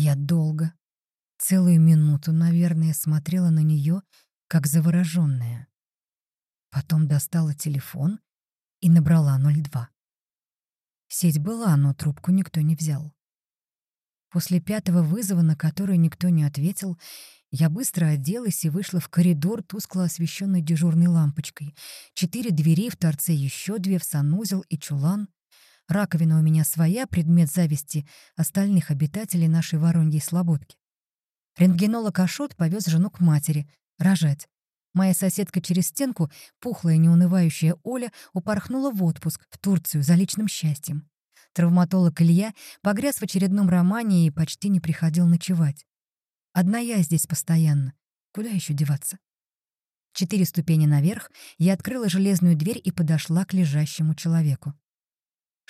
Я долго, целую минуту, наверное, смотрела на нее, как завороженная. Потом достала телефон и набрала 02. Сеть была, но трубку никто не взял. После пятого вызова, на который никто не ответил, я быстро оделась и вышла в коридор, тускло освещенный дежурной лампочкой. Четыре двери, в торце еще две, в санузел и чулан. Раковина у меня своя, предмет зависти остальных обитателей нашей Вороньей Слободки. Рентгенолог Ашот повез жену к матери, рожать. Моя соседка через стенку, пухлая неунывающая Оля, упорхнула в отпуск в Турцию за личным счастьем. Травматолог Илья погряз в очередном романе и почти не приходил ночевать. Одна я здесь постоянно. Куда еще деваться? Четыре ступени наверх, я открыла железную дверь и подошла к лежащему человеку.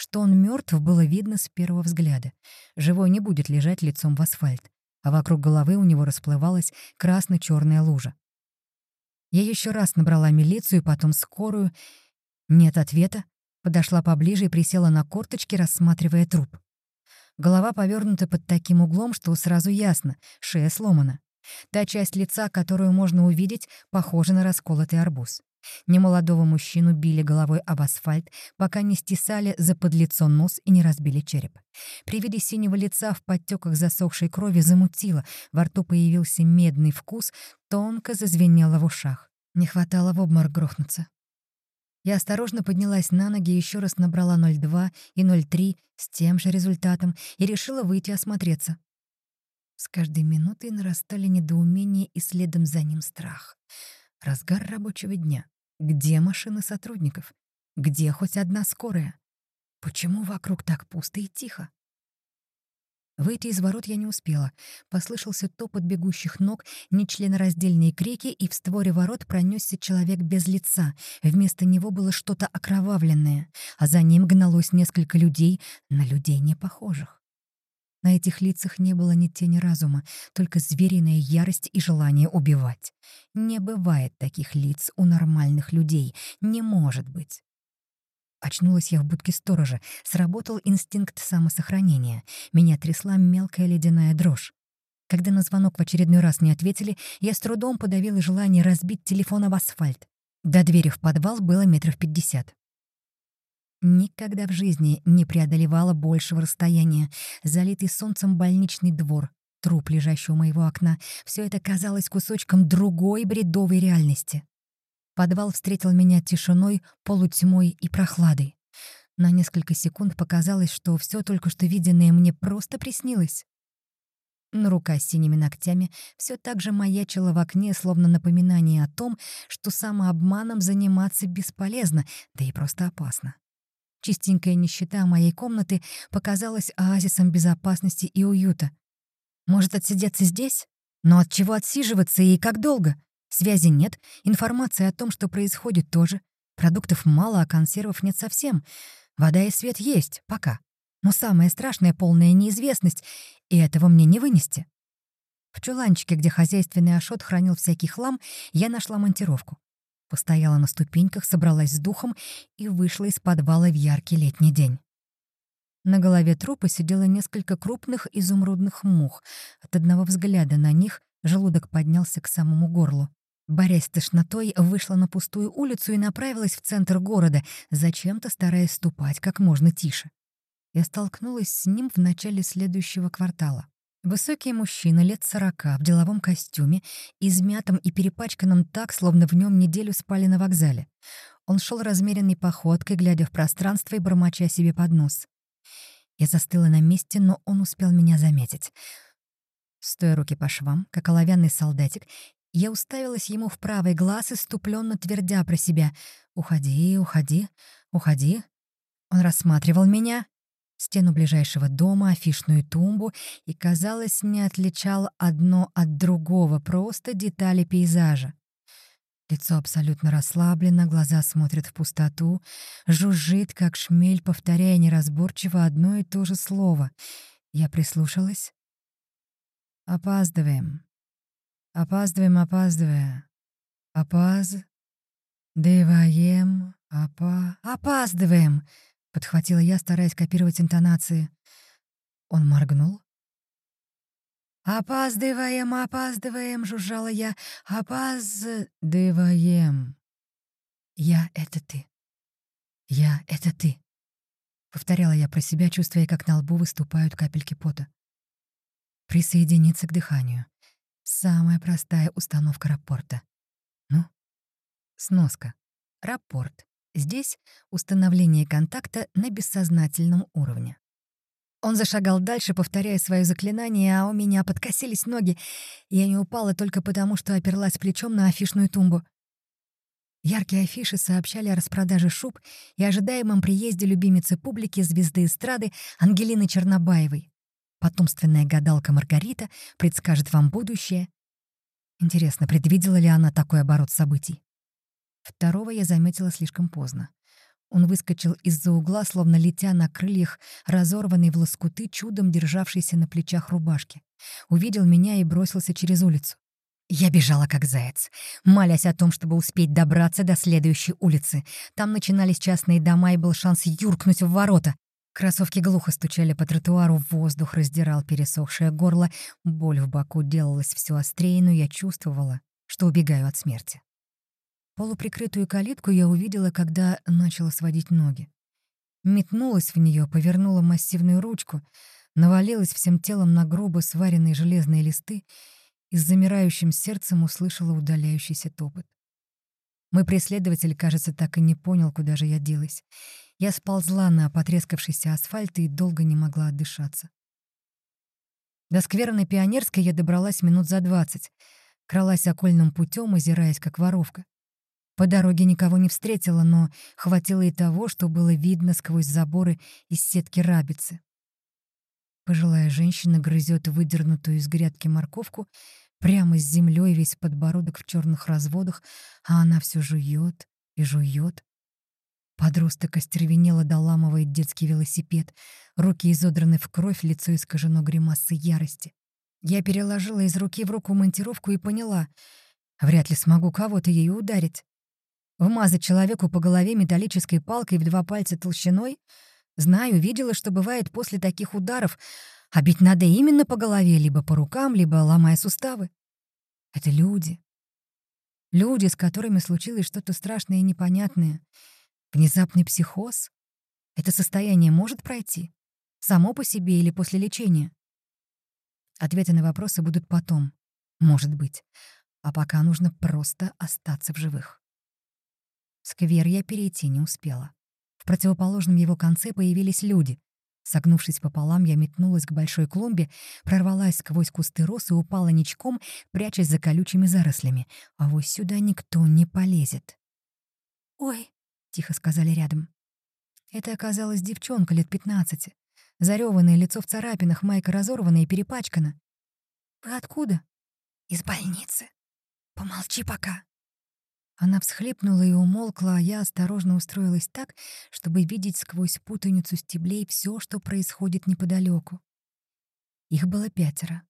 Что он мертв, было видно с первого взгляда. Живой не будет лежать лицом в асфальт, а вокруг головы у него расплывалась красно-черная лужа. Я еще раз набрала милицию, потом скорую. Нет ответа. Подошла поближе и присела на корточки, рассматривая труп. Голова повернута под таким углом, что сразу ясно — шея сломана. Та часть лица, которую можно увидеть, похожа на расколотый арбуз. Немолодого мужчину били головой об асфальт, пока не стесали за подлицо нос и не разбили череп. При виде синего лица в подтеках засохшей крови замутило, во рту появился медный вкус, тонко зазвенело в ушах. Не хватало в обморок грохнуться. Я осторожно поднялась на ноги, еще раз набрала 02 и 03 с тем же результатом и решила выйти осмотреться. С каждой минутой нарастали недоумение и следом за ним страх. Разгар рабочего дня. Где машины сотрудников? Где хоть одна скорая? Почему вокруг так пусто и тихо? Выйти из ворот я не успела. Послышался топот бегущих ног, нечленораздельные крики, и в створе ворот пронесся человек без лица. Вместо него было что-то окровавленное, а за ним гналось несколько людей, на людей не похожих. На этих лицах не было ни тени разума, только звериная ярость и желание убивать. Не бывает таких лиц у нормальных людей, не может быть. Очнулась я в будке сторожа. Сработал инстинкт самосохранения. Меня трясла мелкая ледяная дрожь. Когда на звонок в очередной раз не ответили, я с трудом подавила желание разбить телефон об асфальт. До двери в подвал было метров пятьдесят. Никогда в жизни не преодолевала большего расстояния. Залитый солнцем больничный двор, труп, лежащий у моего окна — все это казалось кусочком другой бредовой реальности. Подвал встретил меня тишиной, полутьмой и прохладой. На несколько секунд показалось, что все только что виденное мне просто приснилось. Но рука с синими ногтями все так же маячила в окне, словно напоминание о том, что самообманом заниматься бесполезно, да и просто опасно. Чистенькая нищета моей комнаты показалась оазисом безопасности и уюта. Может, отсидеться здесь? Но от чего отсиживаться и как долго? Связи нет, информации о том, что происходит, тоже. Продуктов мало, а консервов нет совсем. Вода и свет есть, пока. Но самое страшное — полная неизвестность, и этого мне не вынести. В чуланчике, где хозяйственный Ашот хранил всякий хлам, я нашла монтировку. Постояла на ступеньках, собралась с духом и вышла из подвала в яркий летний день. На голове трупа сидело несколько крупных изумрудных мух. От одного взгляда на них желудок поднялся к самому горлу. Борясь с тошнотой, вышла на пустую улицу и направилась в центр города, зачем-то стараясь ступать как можно тише. Я столкнулась с ним в начале следующего квартала. Высокий мужчина лет сорока в деловом костюме, измятом и перепачканном так, словно в нем неделю спали на вокзале. Он шел размеренной походкой, глядя в пространство и бормоча себе под нос. Я застыла на месте, но он успел меня заметить. Стоя руки по швам, как оловянный солдатик, я уставилась ему в правый глаз, иступленно твердя про себя «Уходи, уходи, уходи». Он рассматривал меня, стену ближайшего дома, афишную тумбу и, казалось, не отличал одно от другого, просто детали пейзажа. Лицо абсолютно расслаблено, глаза смотрят в пустоту, жужжит, как шмель, повторяя неразборчиво одно и то же слово. Я прислушалась. «Опаздываем», Опаздываем, опаздывая. Опаз... Деваем... Опа... Опаздываем! Подхватила я, стараясь копировать интонации. Он моргнул. «Опаздываем, опаздываем!» — жужжала я. «Опаздываем!» «Я — это ты. Я — это ты!» Повторяла я про себя, чувствуя, как на лбу выступают капельки пота. Присоединиться к дыханию. Самая простая установка рапорта. Ну, сноска. Рапорт. Здесь установление контакта на бессознательном уровне. Он зашагал дальше, повторяя свое заклинание, а у меня подкосились ноги. Я не упала только потому, что оперлась плечом на афишную тумбу. Яркие афиши сообщали о распродаже шуб и ожидаемом приезде любимицы публики звезды эстрады Ангелины Чернобаевой. Потомственная гадалка Маргарита предскажет вам будущее. Интересно, предвидела ли она такой оборот событий? Второго я заметила слишком поздно. Он выскочил из-за угла, словно летя на крыльях, разорванный в лоскуты, чудом державшийся на плечах рубашки. Увидел меня и бросился через улицу. Я бежала как заяц, молясь о том, чтобы успеть добраться до следующей улицы. Там начинались частные дома, и был шанс юркнуть в ворота. Кроссовки глухо стучали по тротуару, воздух раздирал пересохшее горло, боль в боку делалась все острее, но я чувствовала, что убегаю от смерти. Полуприкрытую калитку я увидела, когда начала сводить ноги. Метнулась в нее, повернула массивную ручку, навалилась всем телом на грубо сваренные железные листы и с замирающим сердцем услышала удаляющийся топот. Мой преследователь, кажется, так и не понял, куда же я делась. Я сползла на потрескавшийся асфальт и долго не могла отдышаться. До сквера на Пионерской я добралась минут за двадцать. Кралась окольным путем, озираясь, как воровка. По дороге никого не встретила, но хватило и того, что было видно сквозь заборы из сетки рабицы. Пожилая женщина грызет выдернутую из грядки морковку прямо с землей весь подбородок в черных разводах, а она все жует и жует. Подросток остервенело доламывает детский велосипед, руки изодраны в кровь, лицо искажено гримасой ярости. Я переложила из руки в руку монтировку и поняла, вряд ли смогу кого-то ею ударить. Вмазать человеку по голове металлической палкой в два пальца толщиной? Знаю, видела, что бывает после таких ударов, а бить надо именно по голове, либо по рукам, либо ломая суставы. Это люди. Люди, с которыми случилось что-то страшное и непонятное. Внезапный психоз. Это состояние может пройти? Само по себе или после лечения? Ответы на вопросы будут потом. Может быть. А пока нужно просто остаться в живых. Сквер я перейти не успела. В противоположном его конце появились люди. Согнувшись пополам, я метнулась к большой клумбе, прорвалась сквозь кусты роз и упала ничком, прячась за колючими зарослями. А вот сюда никто не полезет. «Ой», — тихо сказали рядом. Это оказалась девчонка лет пятнадцати. Зарёванное лицо в царапинах, майка разорвана и перепачкана. «Вы откуда?» «Из больницы. Помолчи пока», она всхлипнула и умолкла, а я осторожно устроилась так, чтобы видеть сквозь путаницу стеблей все, что происходит неподалеку. Их было пятеро.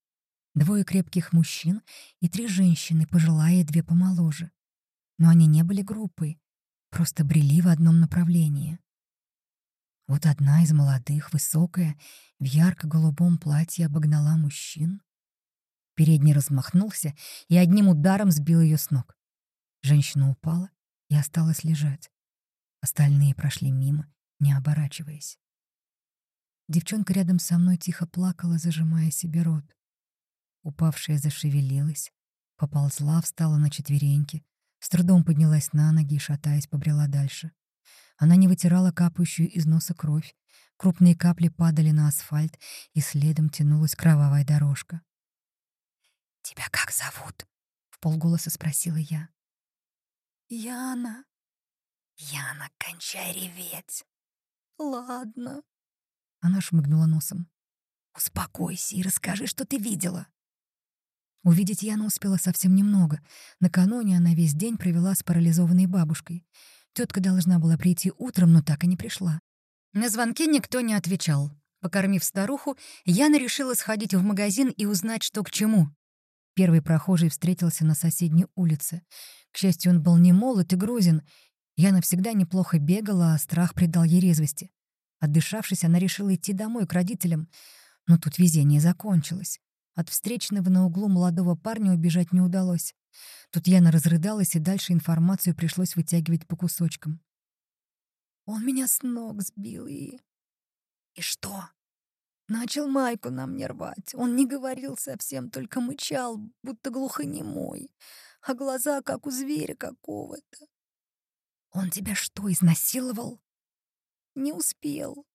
Двое крепких мужчин и три женщины, пожилая и две помоложе. Но они не были группой, просто брели в одном направлении. Вот одна из молодых, высокая, в ярко-голубом платье обогнала мужчин. Передний размахнулся и одним ударом сбил ее с ног. Женщина упала и осталась лежать. Остальные прошли мимо, не оборачиваясь. Девчонка рядом со мной тихо плакала, зажимая себе рот. Упавшая зашевелилась, поползла, встала на четвереньки, с трудом поднялась на ноги и, шатаясь, побрела дальше. Она не вытирала капающую из носа кровь. Крупные капли падали на асфальт, и следом тянулась кровавая дорожка. «Тебя как зовут?» — в полголоса спросила я. Яна. Яна, кончай реветь. Ладно. Она шмыгнула носом. Успокойся и расскажи, что ты видела. Увидеть Яну успела совсем немного. Накануне она весь день провела с парализованной бабушкой. Тетка должна была прийти утром, но так и не пришла. На звонки никто не отвечал. Покормив старуху, Яна решила сходить в магазин и узнать, что к чему. Первый прохожий встретился на соседней улице. К счастью, он был не молод и грузин. Я навсегда неплохо бегала, а страх придал ей резвости. Отдышавшись, она решила идти домой к родителям. Но тут везение закончилось. От встречного на углу молодого парня убежать не удалось. Тут Яна разрыдалась, и дальше информацию пришлось вытягивать по кусочкам. Он меня с ног сбил и... И что? Начал майку нам не рвать. Он не говорил совсем, только мычал, будто глухонемой, а глаза, как у зверя какого-то. Он тебя что, изнасиловал? Не успел.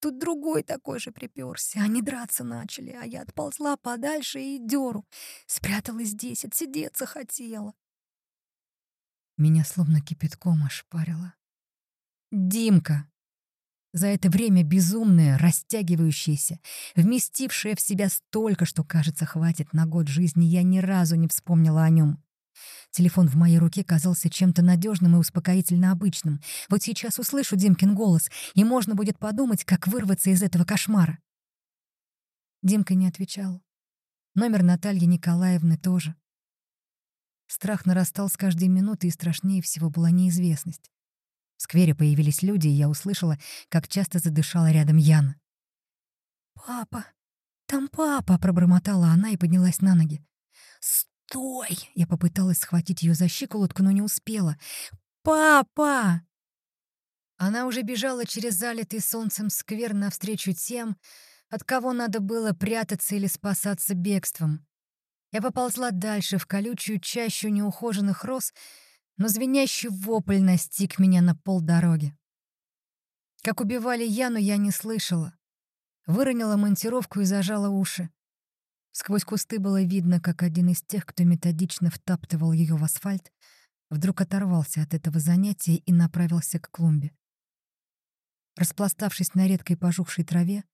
Тут другой такой же приперся. Они драться начали, а я отползла подальше и дёру. Спряталась здесь, отсидеться хотела. Меня словно кипятком ошпарило. Димка! За это время безумная, растягивающаяся, вместившая в себя столько, что, кажется, хватит на год жизни, я ни разу не вспомнила о нем. Телефон в моей руке казался чем-то надежным и успокоительно обычным. Вот сейчас услышу Димкин голос, и можно будет подумать, как вырваться из этого кошмара. Димка не отвечал. Номер Натальи Николаевны тоже. Страх нарастал с каждой минутой, и страшнее всего была неизвестность. В сквере появились люди, и я услышала, как часто задышала рядом Яна. «Папа! Там папа!» — пробормотала она и поднялась на ноги. «Стой!» — я попыталась схватить ее за щиколотку, но не успела. «Папа!» Она уже бежала через залитый солнцем сквер навстречу тем, от кого надо было прятаться или спасаться бегством. Я поползла дальше, в колючую чащу неухоженных роз, но звенящий вопль настиг меня на полдороги. Как убивали Яну, я не слышала. Выронила монтировку и зажала уши. Сквозь кусты было видно, как один из тех, кто методично втаптывал ее в асфальт, вдруг оторвался от этого занятия и направился к клумбе. Распластавшись на редкой пожухшей траве,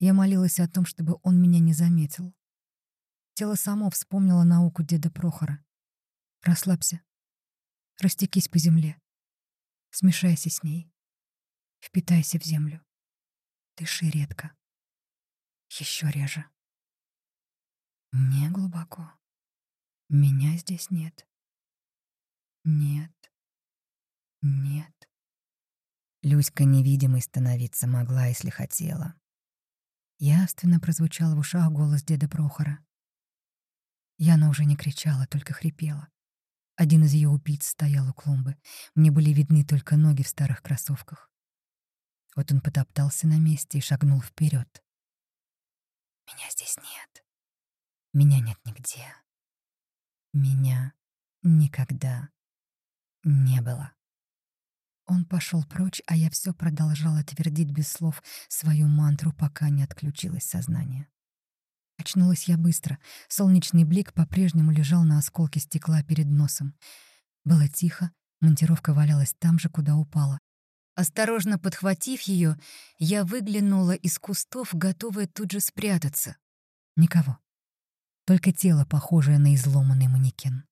я молилась о том, чтобы он меня не заметил. Тело само вспомнило науку деда Прохора. «Расслабься. Растекись по земле. Смешайся с ней. Впитайся в землю. Дыши редко. Еще реже. Не глубоко. Меня здесь нет. Нет. Нет. Люська невидимой становиться могла, если хотела. Явственно прозвучал в ушах голос деда Прохора. Яна уже не кричала, только хрипела. Один из ее убийц стоял у клумбы. Мне были видны только ноги в старых кроссовках. Вот он потоптался на месте и шагнул вперед. «Меня здесь нет», меня нет нигде. Меня никогда не было. Он пошел прочь, а я все продолжала твердить без слов свою мантру, пока не отключилось сознание. Очнулась я быстро. Солнечный блик по-прежнему лежал на осколке стекла перед носом. Было тихо, монтировка валялась там же, куда упала. Осторожно подхватив ее, я выглянула из кустов, готовая тут же спрятаться. Никого только тело, похожее на изломанный манекен.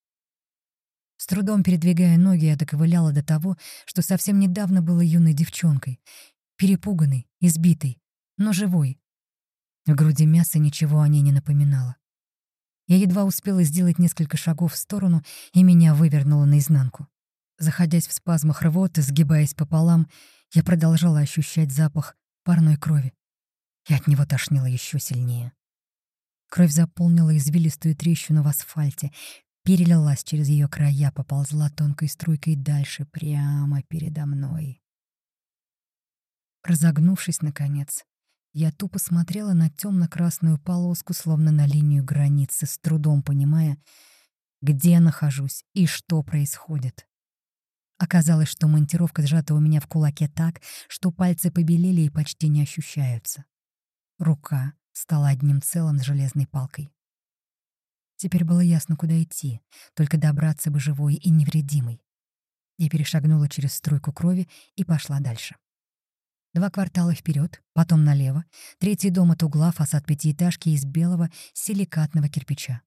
С трудом передвигая ноги, я доковыляла до того, что совсем недавно была юной девчонкой, перепуганной, избитой, но живой. В груди мяса ничего о ней не напоминало. Я едва успела сделать несколько шагов в сторону, и меня вывернуло наизнанку. Заходясь в спазмах рвоты, сгибаясь пополам, я продолжала ощущать запах парной крови. И от него тошнило еще сильнее. Кровь заполнила извилистую трещину в асфальте, перелилась через ее края, поползла тонкой струйкой дальше, прямо передо мной. Разогнувшись, наконец, я тупо смотрела на темно-красную полоску, словно на линию границы, с трудом понимая, где нахожусь и что происходит. Оказалось, что монтировка сжата у меня в кулаке так, что пальцы побелели и почти не ощущаются. Рука стала одним целым с железной палкой. Теперь было ясно, куда идти, только добраться бы живой и невредимой. Я перешагнула через струйку крови и пошла дальше. Два квартала вперед, потом налево, третий дом от угла, фасад пятиэтажки из белого силикатного кирпича.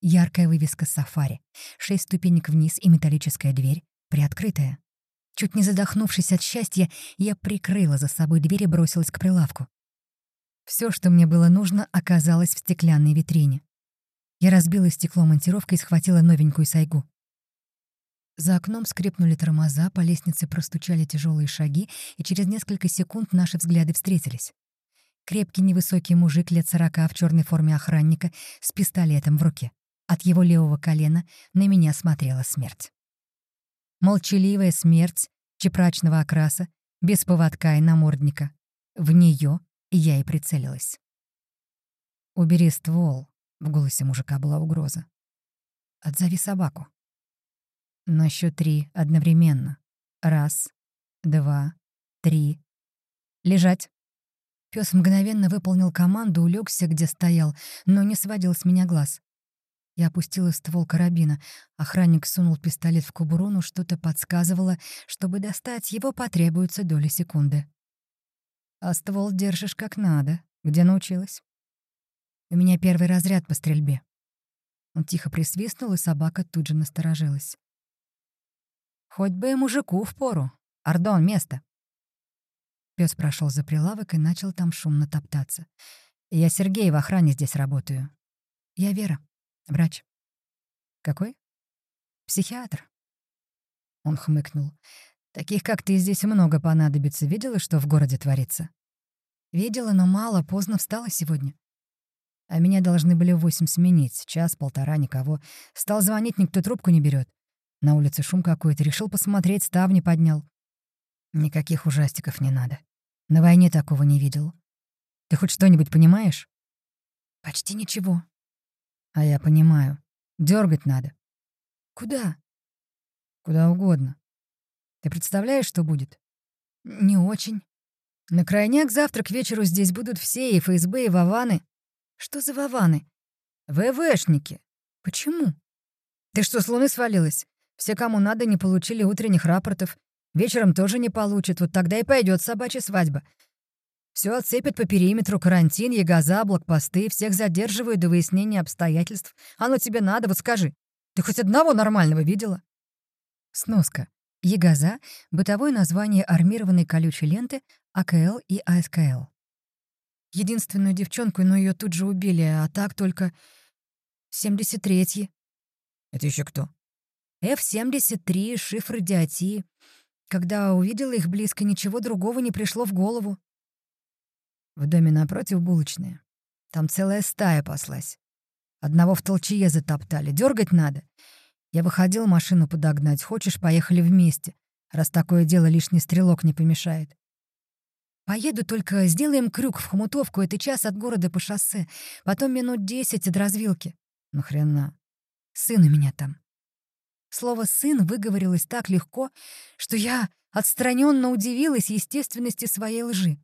Яркая вывеска «Сафари», шесть ступенек вниз и металлическая дверь, приоткрытая. Чуть не задохнувшись от счастья, я прикрыла за собой дверь и бросилась к прилавку. Все, что мне было нужно, оказалось в стеклянной витрине. Я разбила стекло монтировкой и схватила новенькую сайгу. За окном скрипнули тормоза, по лестнице простучали тяжелые шаги, и через несколько секунд наши взгляды встретились. Крепкий невысокий мужик лет сорока в черной форме охранника с пистолетом в руке. От его левого колена на меня смотрела смерть. Молчаливая смерть чепрачного окраса, без поводка и намордника. В нее я и прицелилась. «Убери ствол», — в голосе мужика была угроза. «Отзови собаку». На счет три одновременно. Раз, два, три. Лежать. Пес мгновенно выполнил команду, улегся, где стоял, но не сводил с меня глаз. Я опустила ствол карабина. Охранник сунул пистолет в кобуру, что-то подсказывало, чтобы достать его потребуется доли секунды. «А ствол держишь как надо. Где научилась?» «У меня первый разряд по стрельбе». Он тихо присвистнул, и собака тут же насторожилась. «Хоть бы и мужику впору. Ардон, место!» Пес прошел за прилавок и начал там шумно топтаться. «Я Сергей, в охране здесь работаю. Я Вера, врач». «Какой?» «Психиатр». Он хмыкнул. «Таких, как ты, здесь много понадобится. Видела, что в городе творится?» «Видела, но мало. Поздно встала сегодня». А меня должны были в восемь сменить. Час-полтора, никого. Стал звонить, никто трубку не берет. На улице шум какой-то. Решил посмотреть, ставни поднял. Никаких ужастиков не надо. На войне такого не видел. Ты хоть что-нибудь понимаешь? Почти ничего. А я понимаю. Дергать надо. Куда? Куда угодно. Ты представляешь, что будет? Не очень. На крайняк завтра к вечеру здесь будут все, и ФСБ, и Вованы. Что за Вованы? ВВшники. Почему? Ты что, с луны свалилась? Все, кому надо, не получили утренних рапортов. Вечером тоже не получит, вот тогда и пойдет собачья свадьба. Все отцепят по периметру, карантин, ягоза, блокпосты, всех задерживают до выяснения обстоятельств. Оно тебе надо, вот скажи. Ты хоть одного нормального видела? Сноска. Ягоза — бытовое название армированной колючей ленты АКЛ и АСКЛ. Единственную девчонку, но ее тут же убили, а так только... 73-й. Это еще кто? F-73, шифр диатии. Когда увидела их близко, ничего другого не пришло в голову. В доме напротив булочная. Там целая стая паслась. Одного в толчье затоптали. Дергать надо. Я выходил машину подогнать. Хочешь, поехали вместе. Раз такое дело, лишний стрелок не помешает. Поеду, только сделаем крюк в Хомутовку. Это час от города по шоссе. Потом минут десять от развилки. Нахрена? Сын у меня там. Слово «сын» выговорилось так легко, что я отстраненно удивилась естественности своей лжи.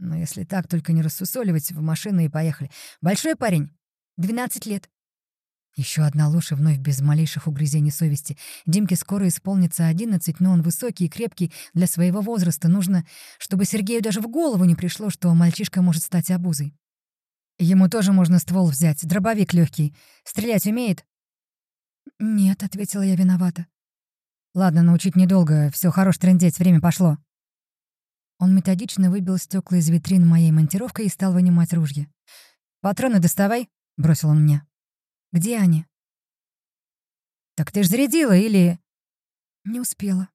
Но если так, только не рассусоливать в машину и поехали. Большой парень? 12 лет. Еще одна ложь и вновь без малейших угрызений совести. Димке скоро исполнится 11, но он высокий и крепкий для своего возраста. Нужно, чтобы Сергею даже в голову не пришло, что мальчишка может стать обузой. Ему тоже можно ствол взять, дробовик легкий. Стрелять умеет? «Нет», — ответила я виновата. «Ладно, научить недолго. Все, хорош трындеть, время пошло». Он методично выбил стекла из витрин моей монтировкой и стал вынимать ружье. «Патроны доставай», — бросил он мне. «Где они?» «Так ты ж зарядила или...» «Не успела».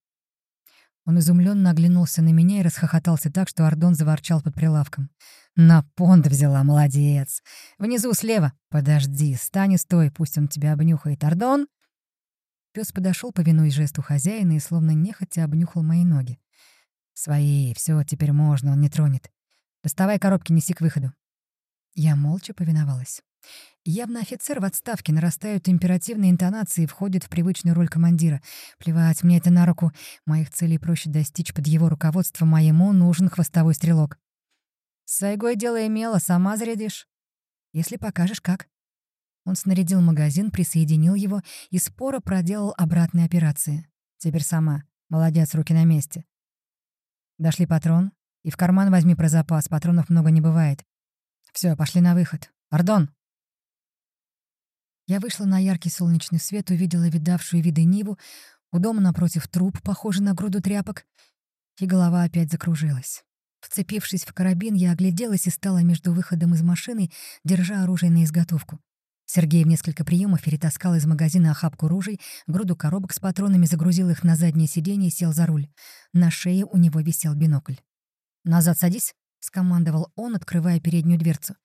Он изумленно оглянулся на меня и расхохотался так, что Ардон заворчал под прилавком. «На понт взяла, молодец! Внизу слева. Подожди, стань и стой, пусть он тебя обнюхает. Ардон!» Пес подошел, повинуясь жесту хозяина, и словно нехотя обнюхал мои ноги. «Свои, все, теперь можно, он не тронет. Доставай коробки, неси к выходу». Я молча повиновалась. Явно офицер в отставке, нарастают императивные интонации и входит в привычную роль командира. Плевать, мне это на руку. Моих целей проще достичь под его руководством, моему нужен хвостовой стрелок. С Сайгой дело имела, сама зарядишь. Если покажешь, как. Он снарядил магазин, присоединил его и споро проделал обратные операции. Теперь сама. Молодец, руки на месте. Дошли патрон. И в карман возьми про запас, патронов много не бывает. Все, пошли на выход. Ардон, я вышла на яркий солнечный свет, увидела видавшую виды Ниву, у дома напротив труп, похожий на груду тряпок, и голова опять закружилась. Вцепившись в карабин, я огляделась и стала между выходом из машины, держа оружие на изготовку. Сергей в несколько приемов перетаскал из магазина охапку ружей, груду коробок с патронами, загрузил их на заднее сиденье и сел за руль. На шее у него висел бинокль. «Назад садись», скомандовал он, открывая переднюю дверцу.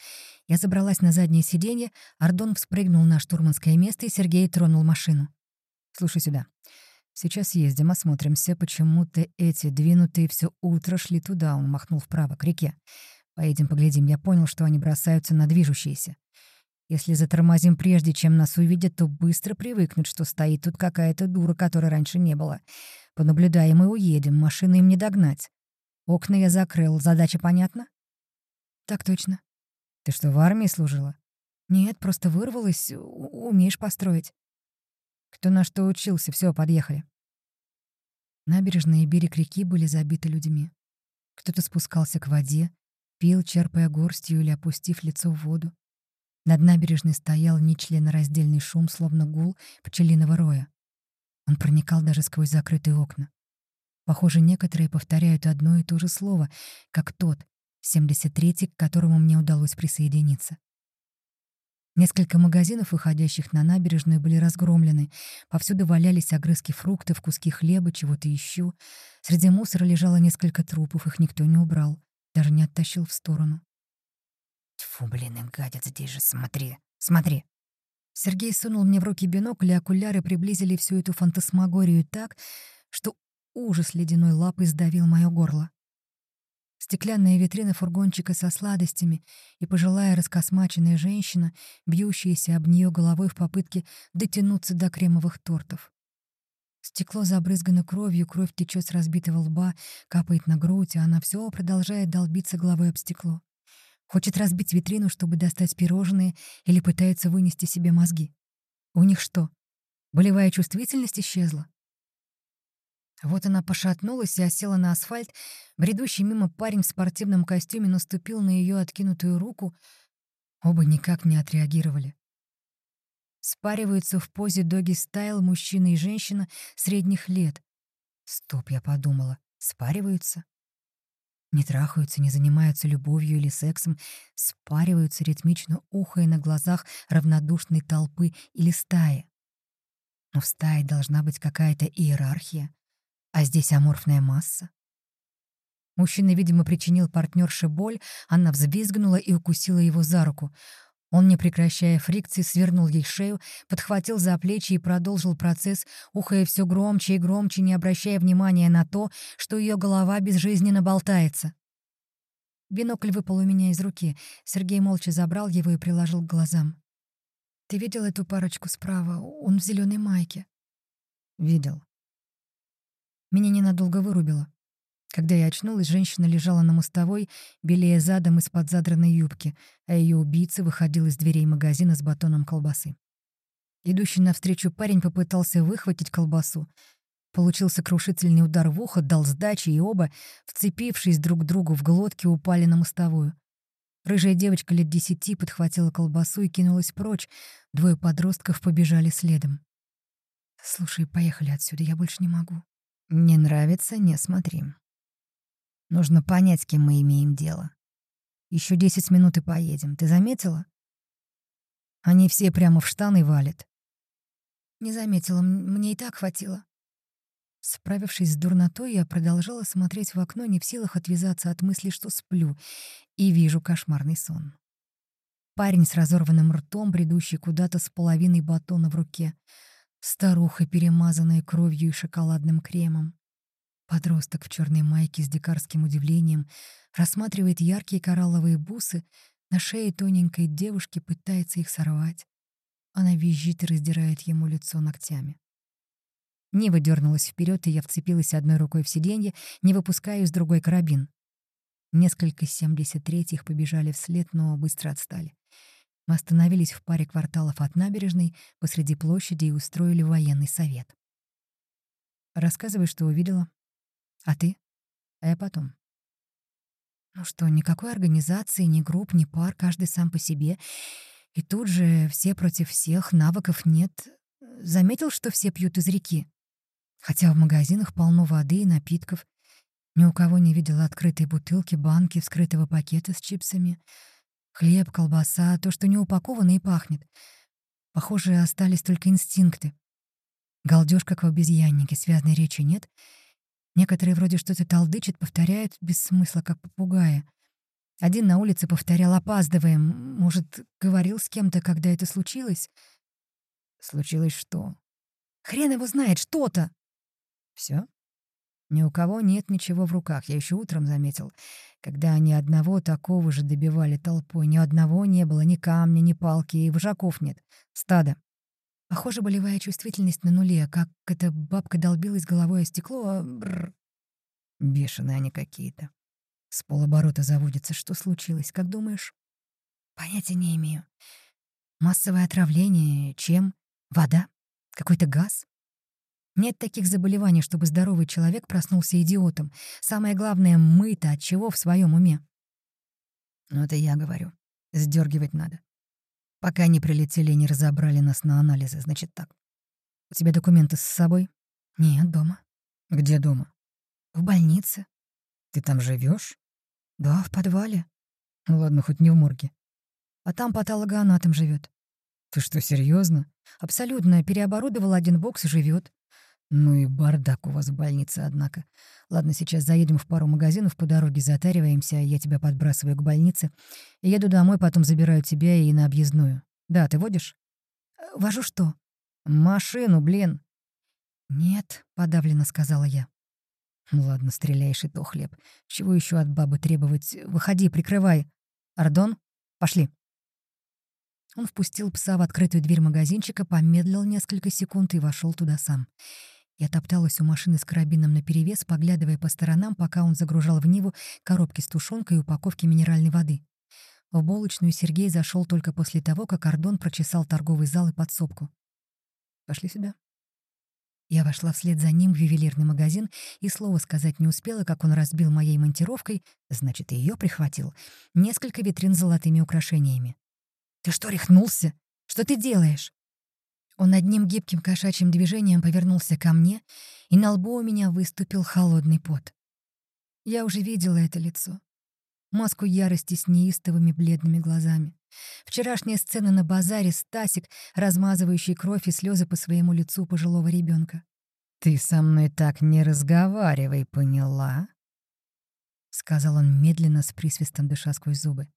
Я забралась на заднее сиденье, Ардон вспрыгнул на штурманское место, и Сергей тронул машину. «Слушай сюда. Сейчас ездим, осмотримся. Почему-то эти двинутые все утро шли туда», — он махнул вправо, к реке. «Поедем поглядим. Я понял, что они бросаются на движущиеся. Если затормозим прежде, чем нас увидят, то быстро привыкнут, что стоит тут какая-то дура, которой раньше не было. Понаблюдаем и уедем, машины им не догнать. Окна я закрыл. Задача понятна? Так точно. Ты что, в армии служила? Нет, просто вырвалась. Умеешь построить. Кто на что учился, все, подъехали. Набережные и берег реки были забиты людьми. Кто-то спускался к воде, пил, черпая горстью или опустив лицо в воду. Над набережной стоял нечленораздельный шум, словно гул пчелиного роя. Он проникал даже сквозь закрытые окна. Похоже, некоторые повторяют одно и то же слово, как тот, 73-й, к которому мне удалось присоединиться. Несколько магазинов, выходящих на набережную, были разгромлены. Повсюду валялись огрызки фруктов, куски хлеба, чего-то еще. Среди мусора лежало несколько трупов, их никто не убрал, даже не оттащил в сторону. Тьфу, блин, и гадят здесь же, смотри, смотри. Сергей сунул мне в руки бинокль, и окуляры приблизили всю эту фантасмагорию так, что Ужас ледяной лапой сдавил мое горло. Стеклянная витрина фургончика со сладостями и пожилая раскосмаченная женщина, бьющаяся об нее головой в попытке дотянуться до кремовых тортов. Стекло забрызгано кровью, кровь течет с разбитого лба, капает на грудь, а она все продолжает долбиться головой об стекло. Хочет разбить витрину, чтобы достать пирожные, или пытается вынести себе мозги. У них что, болевая чувствительность исчезла? Вот она пошатнулась и осела на асфальт. Бредущий мимо парень в спортивном костюме наступил на ее откинутую руку. Оба никак не отреагировали. Спариваются в позе доги-стайл мужчина и женщина средних лет. Стоп, я подумала. Спариваются? Не трахаются, не занимаются любовью или сексом, спариваются ритмично ухая на глазах равнодушной толпы или стаи. Но в стае должна быть какая-то иерархия. А здесь аморфная масса. Мужчина, видимо, причинил партнерше боль, она взвизгнула и укусила его за руку. Он, не прекращая фрикции, свернул ей шею, подхватил за плечи и продолжил процесс, ухая все громче и громче, не обращая внимания на то, что ее голова безжизненно болтается. Бинокль выпал у меня из руки. Сергей молча забрал его и приложил к глазам. «Ты видел эту парочку справа? Он в зеленой майке». «Видел. Меня ненадолго вырубило. Когда я очнулась, женщина лежала на мостовой, белее задом из-под задранной юбки, а ее убийца выходил из дверей магазина с батоном колбасы. Идущий навстречу парень попытался выхватить колбасу. Получился крушительный удар в ухо, дал сдачи, и оба, вцепившись друг другу в глотки, упали на мостовую. Рыжая девочка лет десяти подхватила колбасу и кинулась прочь. Двое подростков побежали следом. «Слушай, поехали отсюда, я больше не могу», не нравится — не смотри. Нужно понять, кем мы имеем дело. Еще десять минут и поедем. Ты заметила? Они все прямо в штаны валят. Не заметила, мне и так хватило. Справившись с дурнотой, я продолжала смотреть в окно, не в силах отвязаться от мысли, что сплю, и вижу кошмарный сон. Парень с разорванным ртом, бредущий куда-то с половиной батона в руке — Старуха, перемазанная кровью и шоколадным кремом. Подросток в черной майке с дикарским удивлением рассматривает яркие коралловые бусы, на шее тоненькой девушки пытается их сорвать. Она визжит и раздирает ему лицо ногтями. Нива дернулась вперед, и я вцепилась одной рукой в сиденье, не выпуская из другой карабин. Несколько 73-х побежали вслед, но быстро отстали. Мы остановились в паре кварталов от набережной посреди площади и устроили военный совет. Рассказывай, что увидела. А ты? А я потом. Ну что, никакой организации, ни групп, ни пар, каждый сам по себе. И тут же все против всех, навыков нет. Заметил, что все пьют из реки? Хотя в магазинах полно воды и напитков. Ни у кого не видела открытой бутылки, банки, вскрытого пакета с чипсами — Хлеб, колбаса, то, что не упаковано и пахнет. Похоже, остались только инстинкты. Галдёж, как в обезьяннике, связанной речи нет. Некоторые вроде что-то толдычат, повторяют без смысла, как попугаи. Один на улице повторял «опаздываем». Может, говорил с кем-то, когда это случилось? Случилось что? Хрен его знает, что-то. Все? Ни у кого нет ничего в руках, я еще утром заметил. Когда они одного такого же добивали толпой, ни одного не было, ни камня, ни палки, и вожаков нет. Стадо. Похоже, болевая чувствительность на нуле, как эта бабка долбилась головой о стекло. Бррр. Бешеные они какие-то. С полоборота заводятся. Что случилось, как думаешь? Понятия не имею. Массовое отравление. Чем? Вода? Какой-то газ? Нет таких заболеваний, чтобы здоровый человек проснулся идиотом. Самое главное, мы-то от чего в своем уме? Ну, это я говорю. Сдергивать надо. Пока не прилетели и не разобрали нас на анализы, значит так. У тебя документы с собой? Нет, дома. Где дома? В больнице. Ты там живешь? Да, в подвале. Ну ладно, хоть не в морге. А там патологоанатом живет. Ты что, серьезно? Абсолютно. Переоборудовал один бокс и живет. Ну и бардак у вас в больнице, однако. Ладно, сейчас заедем в пару магазинов, по дороге затариваемся, я тебя подбрасываю к больнице. Еду домой, потом забираю тебя и на объездную. Да, ты водишь? Э, вожу что? Машину, блин. Нет, подавленно сказала я. Ну ладно, стреляешь и то хлеб. Чего еще от бабы требовать? Выходи, прикрывай. Ардон, пошли. Он впустил пса в открытую дверь магазинчика, помедлил несколько секунд и вошел туда сам. Я топталась у машины с карабином наперевес, поглядывая по сторонам, пока он загружал в Ниву коробки с тушенкой и упаковки минеральной воды. В булочную Сергей зашел только после того, как Ордон прочесал торговый зал и подсобку. «Пошли сюда». Я вошла вслед за ним в ювелирный магазин и слова сказать не успела, как он разбил моей монтировкой, значит, и ее прихватил, несколько витрин с золотыми украшениями. «Ты что, рехнулся? Что ты делаешь?» Он одним гибким кошачьим движением повернулся ко мне, и на лбу у меня выступил холодный пот. Я уже видела это лицо. Маску ярости с неистовыми бледными глазами. Вчерашняя сцена на базаре Стасик, размазывающий кровь и слезы по своему лицу пожилого ребенка. «Ты со мной так не разговаривай, поняла?» — сказал он медленно, с присвистом дыша сквозь зубы.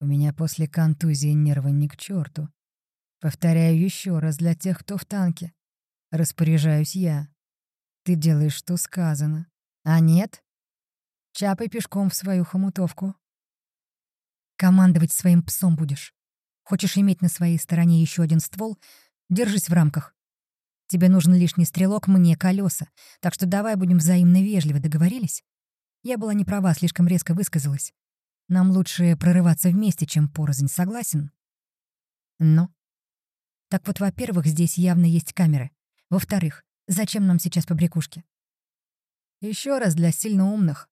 «У меня после контузии нервы не к черту. Повторяю еще раз для тех, кто в танке. Распоряжаюсь я. Ты делаешь, что сказано. А нет? Чапай пешком в свою хомутовку. Командовать своим псом будешь. Хочешь иметь на своей стороне еще один ствол? Держись в рамках. Тебе нужен лишний стрелок, мне колеса. Так что давай будем взаимно вежливы, договорились? Я была не права, слишком резко высказалась. Нам лучше прорываться вместе, чем порознь, согласен? Ну, так вот, во-первых, здесь явно есть камеры. Во-вторых, зачем нам сейчас побрякушки? Еще раз для сильно умных.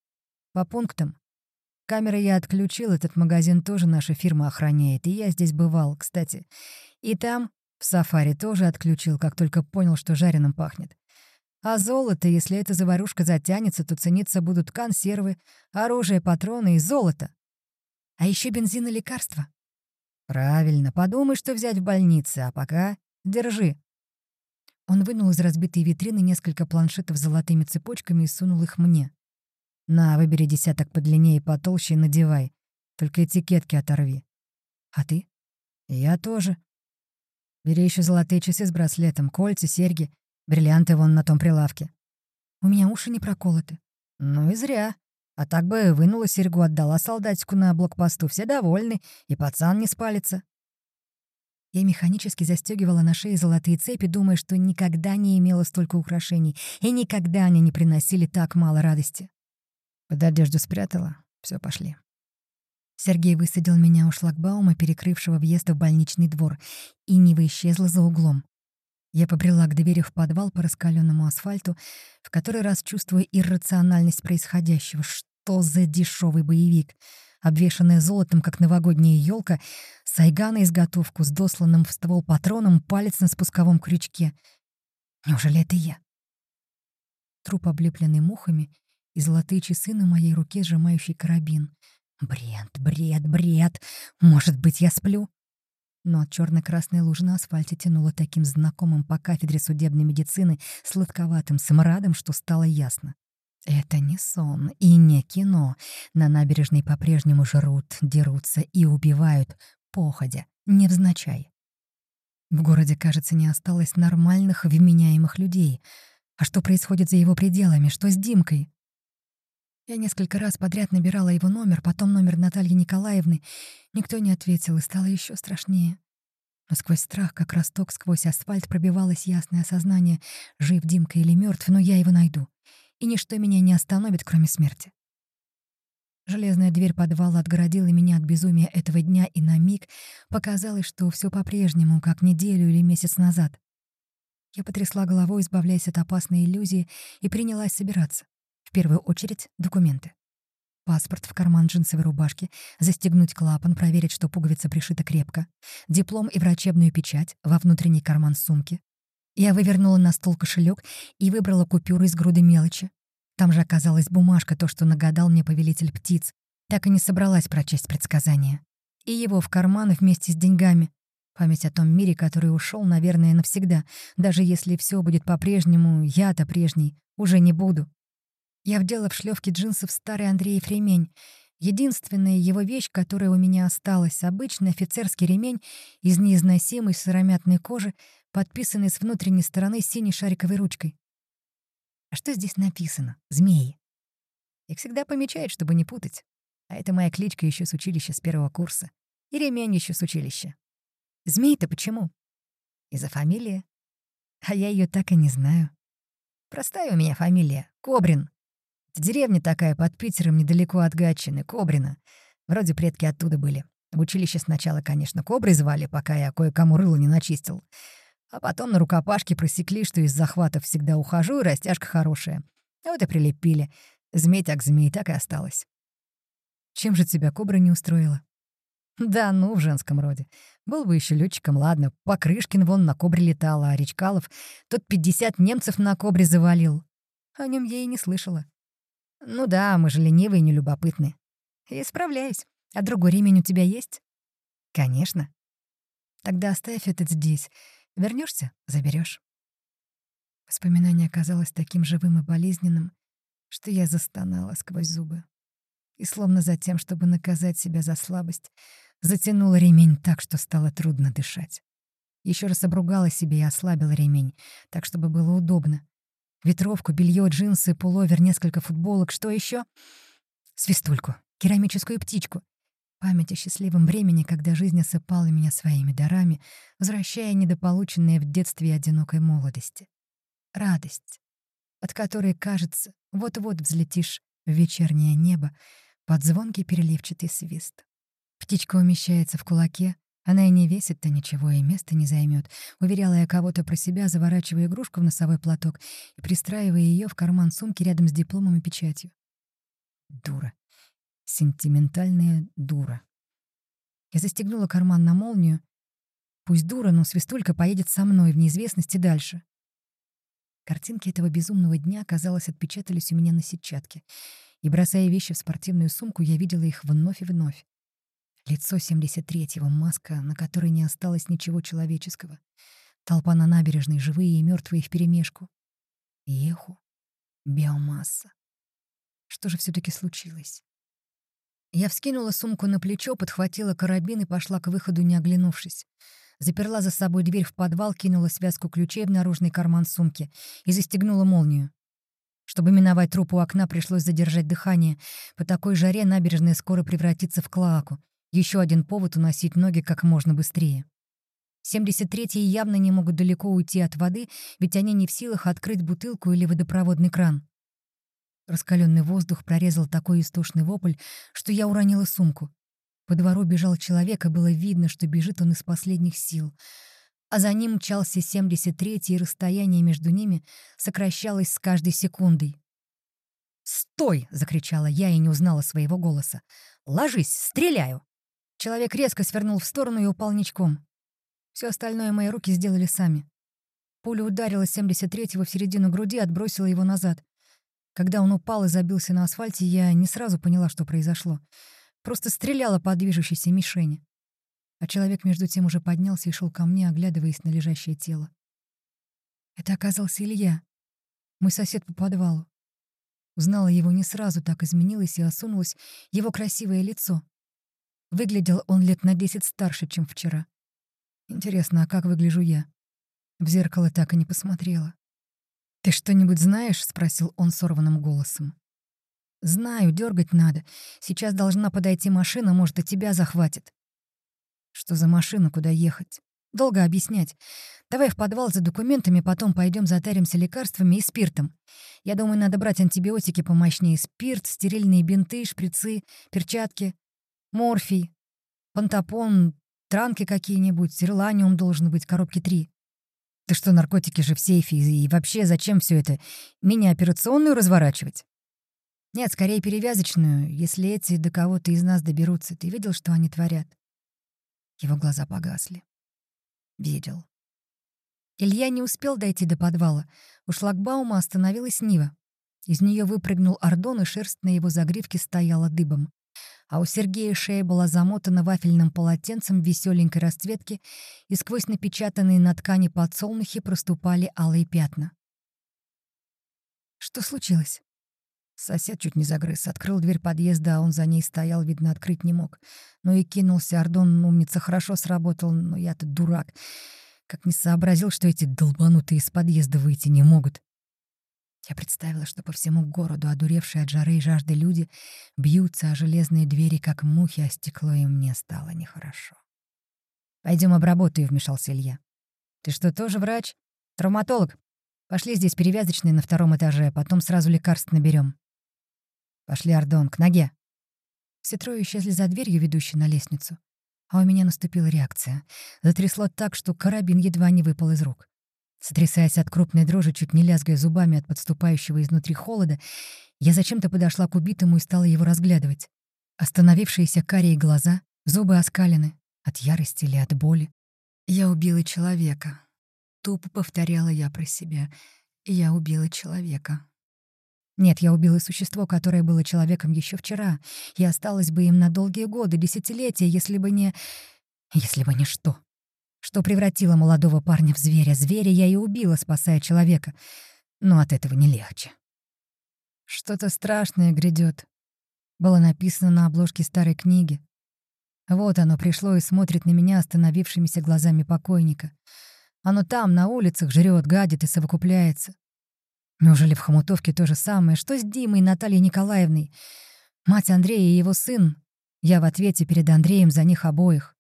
По пунктам. Камеры я отключил, этот магазин тоже наша фирма охраняет, и я здесь бывал, кстати. И там, в сафари, тоже отключил, как только понял, что жареным пахнет. А золото, если эта заварушка затянется, то цениться будут консервы, оружие, патроны и золото. А еще бензин и лекарства. «Правильно, подумай, что взять в больнице, а пока держи». Он вынул из разбитой витрины несколько планшетов с золотыми цепочками и сунул их мне. «На, выбери десяток подлиннее и потолще и надевай. Только этикетки оторви». «А ты?» «Я тоже». «Бери еще золотые часы с браслетом, кольца, серьги, бриллианты вон на том прилавке». «У меня уши не проколоты». «Ну и зря. А так бы вынула серьгу, отдала солдатику на блокпосту, все довольны, и пацан не спалится. Я механически застегивала на шее золотые цепи, думая, что никогда не имела столько украшений, и никогда они не приносили так мало радости. Под одежду спрятала. Все, пошли. Сергей высадил меня у шлагбаума, перекрывшего въезд в больничный двор, и Нива исчезла за углом. Я побрела к двери в подвал по раскаленному асфальту, в который раз чувствуя иррациональность происходящего. Что за дешевый боевик? Обвешанная золотом, как новогодняя елка, сайга на изготовку с досланным в ствол патроном, палец на спусковом крючке. Неужели это я? Труп, облепленный мухами, и золотые часы на моей руке, сжимающий карабин. Бред, бред, бред. Может быть, я сплю? но от черно-красной лужи на асфальте тянуло таким знакомым по кафедре судебной медицины сладковатым смрадом, что стало ясно. Это не сон и не кино. На набережной по-прежнему жрут, дерутся и убивают, походя, невзначай. В городе, кажется, не осталось нормальных, вменяемых людей. А что происходит за его пределами? Что с Димкой? Я несколько раз подряд набирала его номер, потом номер Натальи Николаевны. Никто не ответил, и стало еще страшнее. Но сквозь страх, как росток сквозь асфальт, пробивалось ясное осознание, жив Димка или мертв, но я его найду и ничто меня не остановит, кроме смерти. Железная дверь подвала отгородила меня от безумия этого дня, и на миг показалось, что все по-прежнему, как неделю или месяц назад. Я потрясла головой, избавляясь от опасной иллюзии, и принялась собираться. В первую очередь — документы. Паспорт в карман джинсовой рубашки, застегнуть клапан, проверить, что пуговица пришита крепко, диплом и врачебную печать во внутренний карман сумки, я вывернула на стол кошелек и выбрала купюры из груды мелочи. Там же оказалась бумажка, то, что нагадал мне повелитель птиц. Так и не собралась прочесть предсказания. И его в карман вместе с деньгами. Память о том мире, который ушел, наверное, навсегда. Даже если все будет по-прежнему, я-то прежний уже не буду. Я вдела в шлёвки джинсов старый Андреев ремень. Единственная его вещь, которая у меня осталась, обычный офицерский ремень из неизносимой сыромятной кожи, подписанный с внутренней стороны синей шариковой ручкой. А что здесь написано? Змеи. Их всегда помечают, чтобы не путать. А это моя кличка еще с училища с первого курса. И ремень еще с училища. Змей-то почему? Из-за фамилии. А я ее так и не знаю. Простая у меня фамилия — Кобрин. Это деревня такая под Питером, недалеко от Гатчины, Кобрина. Вроде предки оттуда были. В училище сначала, конечно, Коброй звали, пока я кое-кому рыло не начистил. А потом на рукопашке просекли, что из захватов всегда ухожу, и растяжка хорошая. Вот и прилепили. Змей так змей, так и осталось. Чем же тебя кобра не устроила? Да, ну, в женском роде. Был бы еще летчиком, ладно. Покрышкин вон на кобре летал, а Речкалов тот 50 немцев на кобре завалил. О нем я и не слышала. Ну да, мы же ленивые и нелюбопытны. И справляюсь. А другой ремень у тебя есть? Конечно. Тогда оставь этот здесь. Вернешься, заберешь. Воспоминание оказалось таким живым и болезненным, что я застонала сквозь зубы. И словно за тем, чтобы наказать себя за слабость, затянула ремень так, что стало трудно дышать. Еще раз обругала себе и ослабила ремень, так, чтобы было удобно. Ветровку, белье, джинсы, пуловер, несколько футболок. Что еще? Свистульку, керамическую птичку, Память о счастливом времени, когда жизнь осыпала меня своими дарами, возвращая недополученные в детстве и одинокой молодости. Радость, от которой, кажется, вот-вот взлетишь в вечернее небо под звонкий переливчатый свист. Птичка умещается в кулаке, она и не весит-то ничего, и места не займет. Уверяла я кого-то про себя, заворачивая игрушку в носовой платок и пристраивая ее в карман сумки рядом с дипломом и печатью. Дура. Сентиментальная дура. Я застегнула карман на молнию. Пусть дура, но свистулька поедет со мной в неизвестности дальше. Картинки этого безумного дня, казалось, отпечатались у меня на сетчатке. И, бросая вещи в спортивную сумку, я видела их вновь и вновь. Лицо 73-го, маска, на которой не осталось ничего человеческого. Толпа на набережной, живые и мертвые вперемешку. Еху. Биомасса. Что же все таки случилось? Я вскинула сумку на плечо, подхватила карабин и пошла к выходу, не оглянувшись. Заперла за собой дверь в подвал, кинула связку ключей в наружный карман сумки и застегнула молнию. Чтобы миновать труп у окна, пришлось задержать дыхание. По такой жаре набережная скоро превратится в клоаку. Еще один повод уносить ноги как можно быстрее. 73-е явно не могут далеко уйти от воды, ведь они не в силах открыть бутылку или водопроводный кран. Раскаленный воздух прорезал такой истошный вопль, что я уронила сумку. По двору бежал человек, и было видно, что бежит он из последних сил. А за ним мчался 73-й, и расстояние между ними сокращалось с каждой секундой. «Стой!» — закричала я и не узнала своего голоса. «Ложись! Стреляю!» Человек резко свернул в сторону и упал ничком. Все остальное мои руки сделали сами. Пуля ударила 73-го в середину груди, отбросила его назад. Когда он упал и забился на асфальте, я не сразу поняла, что произошло. Просто стреляла по движущейся мишени. А человек между тем уже поднялся и шел ко мне, оглядываясь на лежащее тело. Это оказался Илья, мой сосед по подвалу. Узнала его не сразу, так изменилось и осунулось его красивое лицо. Выглядел он лет на десять старше, чем вчера. Интересно, а как выгляжу я? В зеркало так и не посмотрела. «Ты что-нибудь знаешь?» — спросил он сорванным голосом. «Знаю, дергать надо. Сейчас должна подойти машина, может, и тебя захватит». «Что за машина, куда ехать?» «Долго объяснять. Давай в подвал за документами, потом пойдем затаримся лекарствами и спиртом. Я думаю, надо брать антибиотики помощнее. Спирт, стерильные бинты, шприцы, перчатки, морфий, пантопон, транки какие-нибудь, ирланиум должен быть, коробки три. Ты что, наркотики же в сейфе, и вообще зачем все это? Мини-операционную разворачивать? Нет, скорее перевязочную, если эти до кого-то из нас доберутся. Ты видел, что они творят? Его глаза погасли. Видел. Илья не успел дойти до подвала. У шлагбаума остановилась Нива. Из нее выпрыгнул Ордон, и шерсть на его загривке стояла дыбом а у Сергея шея была замотана вафельным полотенцем веселенькой расцветки, и сквозь напечатанные на ткани подсолнухи проступали алые пятна. «Что случилось?» Сосед чуть не загрыз, открыл дверь подъезда, а он за ней стоял, видно, открыть не мог. Ну и кинулся, Ордон, умница, хорошо сработал, но я-то дурак. Как не сообразил, что эти долбанутые из подъезда выйти не могут. Я представила, что по всему городу, одуревшие от жары и жажды люди, бьются о железные двери, как мухи, а стекло, и мне стало нехорошо. Пойдем обработаю», — вмешался Илья. «Ты что, тоже врач? Травматолог? Пошли здесь перевязочные на втором этаже, а потом сразу лекарств наберем. Пошли, Ардон, к ноге». Все трое исчезли за дверью, ведущей на лестницу. А у меня наступила реакция. Затрясло так, что карабин едва не выпал из рук. Сотрясаясь от крупной дрожи, чуть не лязгая зубами от подступающего изнутри холода, я зачем-то подошла к убитому и стала его разглядывать. Остановившиеся карие глаза, зубы оскалены, от ярости или от боли. «Я убила человека», — тупо повторяла я про себя. «Я убила человека». Нет, я убила существо, которое было человеком еще вчера, и осталось бы им на долгие годы, десятилетия, если бы не... Если бы не что что превратило молодого парня в зверя. Зверя я и убила, спасая человека. Но от этого не легче. «Что-то страшное грядет. было написано на обложке старой книги. Вот оно пришло и смотрит на меня остановившимися глазами покойника. Оно там, на улицах, жрет, гадит и совокупляется. Неужели в Хомутовке то же самое? Что с Димой и Натальей Николаевной? Мать Андрея и его сын. Я в ответе перед Андреем за них обоих.